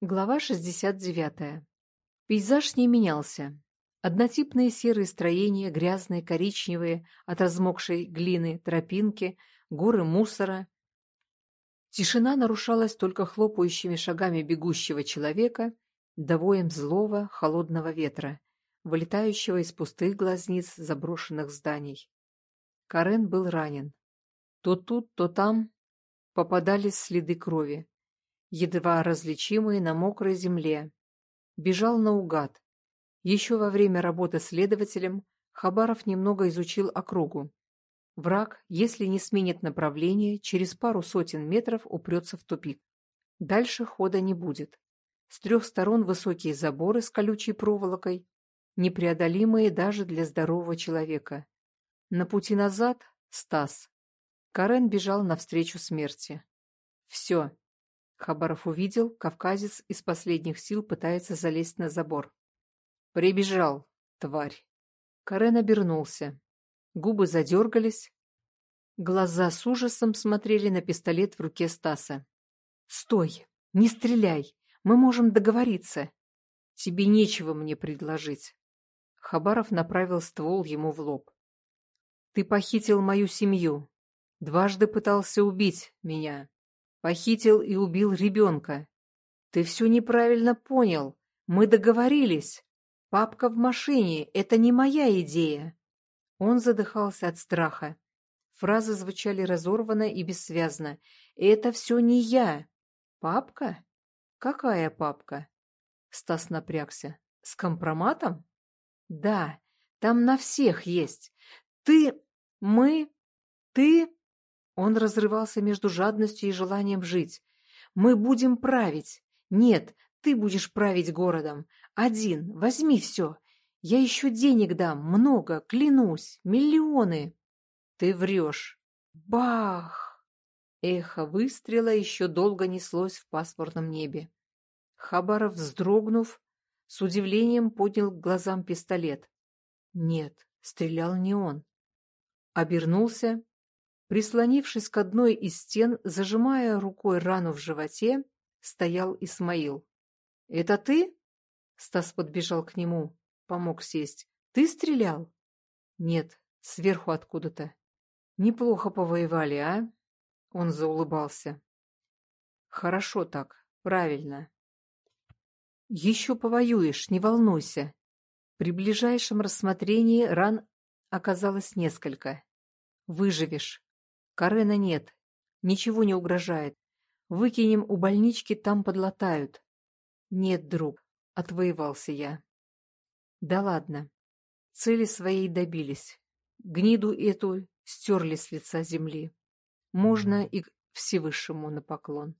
Глава 69. Пейзаж не менялся. Однотипные серые строения, грязные, коричневые, от размокшей глины, тропинки, горы мусора. Тишина нарушалась только хлопающими шагами бегущего человека, да воем злого, холодного ветра, вылетающего из пустых глазниц заброшенных зданий. Карен был ранен. То тут, то там попадались следы крови едва различимые на мокрой земле. Бежал наугад. Еще во время работы следователем Хабаров немного изучил округу. Враг, если не сменит направление, через пару сотен метров упрется в тупик. Дальше хода не будет. С трех сторон высокие заборы с колючей проволокой, непреодолимые даже для здорового человека. На пути назад — Стас. Карен бежал навстречу смерти. Все, Хабаров увидел, кавказец из последних сил пытается залезть на забор. «Прибежал, тварь!» Карен обернулся. Губы задергались. Глаза с ужасом смотрели на пистолет в руке Стаса. «Стой! Не стреляй! Мы можем договориться!» «Тебе нечего мне предложить!» Хабаров направил ствол ему в лоб. «Ты похитил мою семью. Дважды пытался убить меня. Похитил и убил ребенка. Ты все неправильно понял. Мы договорились. Папка в машине — это не моя идея. Он задыхался от страха. Фразы звучали разорванно и бессвязно. «Это все не я». «Папка? Какая папка?» Стас напрягся. «С компроматом?» «Да, там на всех есть. Ты... мы... ты...» Он разрывался между жадностью и желанием жить. «Мы будем править. Нет, ты будешь править городом. Один. Возьми все. Я еще денег дам. Много. Клянусь. Миллионы». «Ты врешь». «Бах!» Эхо выстрела еще долго неслось в пасмурном небе. Хабаров, вздрогнув, с удивлением поднял к глазам пистолет. Нет, стрелял не он. Обернулся Прислонившись к одной из стен, зажимая рукой рану в животе, стоял Исмаил. «Это ты?» Стас подбежал к нему, помог сесть. «Ты стрелял?» «Нет, сверху откуда-то». «Неплохо повоевали, а?» Он заулыбался. «Хорошо так, правильно». «Еще повоюешь, не волнуйся». При ближайшем рассмотрении ран оказалось несколько. «Выживешь. Карена нет. Ничего не угрожает. Выкинем у больнички, там подлатают. Нет, друг, отвоевался я. Да ладно. Цели своей добились. Гниду эту стерли с лица земли. Можно и к Всевышнему на поклон.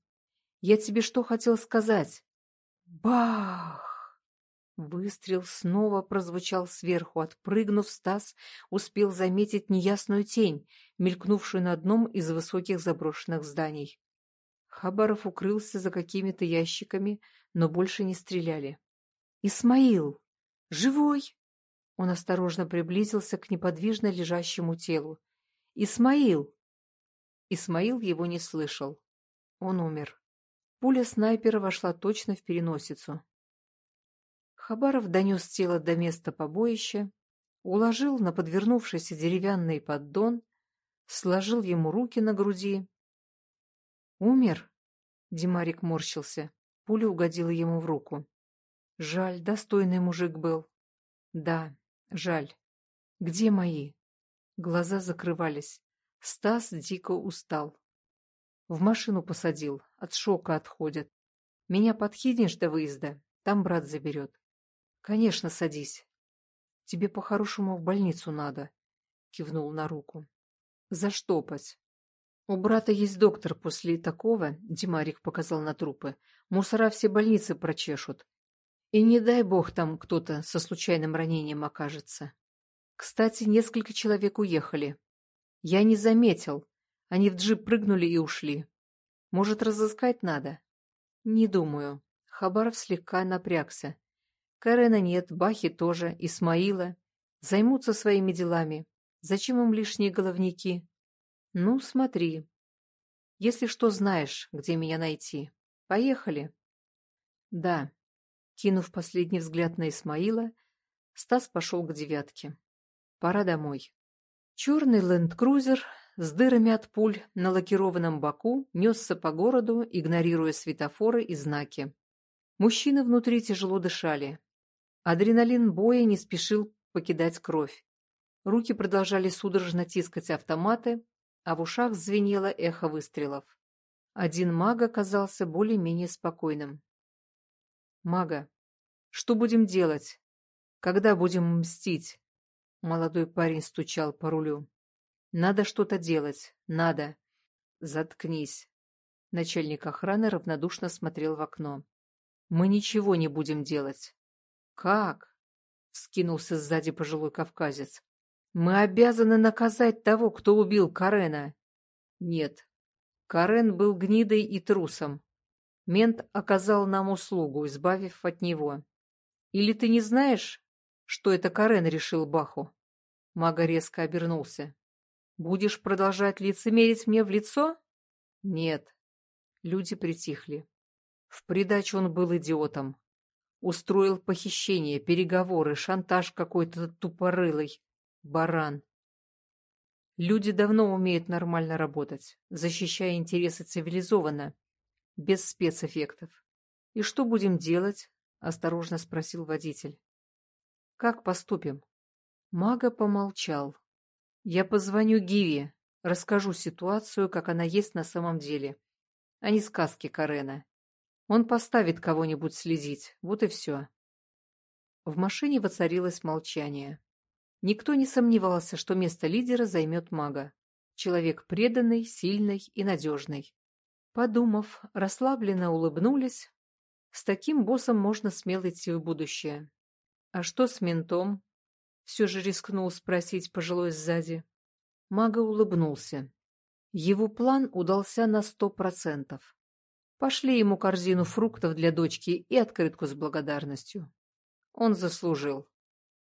Я тебе что хотел сказать? Бах! Выстрел снова прозвучал сверху. Отпрыгнув, Стас успел заметить неясную тень, мелькнувшую на одном из высоких заброшенных зданий. Хабаров укрылся за какими-то ящиками, но больше не стреляли. «Исмаил! Живой!» Он осторожно приблизился к неподвижно лежащему телу. «Исмаил!» Исмаил его не слышал. Он умер. Пуля снайпера вошла точно в переносицу. Хабаров донес тело до места побоища, уложил на подвернувшийся деревянный поддон, сложил ему руки на груди. «Умер?» — Димарик морщился. Пуля угодила ему в руку. «Жаль, достойный мужик был». «Да, жаль. Где мои?» Глаза закрывались. Стас дико устал. В машину посадил, от шока отходят. Меня подкинешь до выезда, там брат заберет. Конечно, садись. Тебе по-хорошему в больницу надо, кивнул на руку. Заштопать. У брата есть доктор после такого, Димарик показал на трупы, мусора все больницы прочешут. И не дай бог там кто-то со случайным ранением окажется. Кстати, несколько человек уехали. Я не заметил. Они в джип прыгнули и ушли. Может, разыскать надо? Не думаю. Хабаров слегка напрягся. Карена нет, Бахи тоже, Исмаила. Займутся своими делами. Зачем им лишние головники? Ну, смотри. Если что знаешь, где меня найти. Поехали. Да. Кинув последний взгляд на Исмаила, Стас пошел к девятке. Пора домой. Черный ленд-крузер с дырами от пуль на лакированном боку несся по городу, игнорируя светофоры и знаки. Мужчины внутри тяжело дышали. Адреналин боя не спешил покидать кровь. Руки продолжали судорожно тискать автоматы, а в ушах звенело эхо выстрелов. Один маг оказался более-менее спокойным. «Мага, что будем делать? Когда будем мстить?» Молодой парень стучал по рулю. «Надо что-то делать. Надо. Заткнись». Начальник охраны равнодушно смотрел в окно. «Мы ничего не будем делать». «Как?» — скинулся сзади пожилой кавказец. «Мы обязаны наказать того, кто убил Карена». «Нет. Карен был гнидой и трусом. Мент оказал нам услугу, избавив от него. Или ты не знаешь, что это Карен решил Баху. Мага резко обернулся. «Будешь продолжать лицемерить мне в лицо?» «Нет». Люди притихли. В придачу он был идиотом. Устроил похищение, переговоры, шантаж какой-то тупорылый. Баран. Люди давно умеют нормально работать, защищая интересы цивилизованно, без спецэффектов. «И что будем делать?» — осторожно спросил водитель. Как поступим? Мага помолчал. Я позвоню Гиве, расскажу ситуацию, как она есть на самом деле, а не сказки Карена. Он поставит кого-нибудь следить, вот и все. В машине воцарилось молчание. Никто не сомневался, что место лидера займет мага. Человек преданный, сильный и надежный. Подумав, расслабленно улыбнулись. С таким боссом можно смело идти в будущее. «А что с ментом?» — все же рискнул спросить пожилой сзади. Мага улыбнулся. Его план удался на сто процентов. Пошли ему корзину фруктов для дочки и открытку с благодарностью. Он заслужил.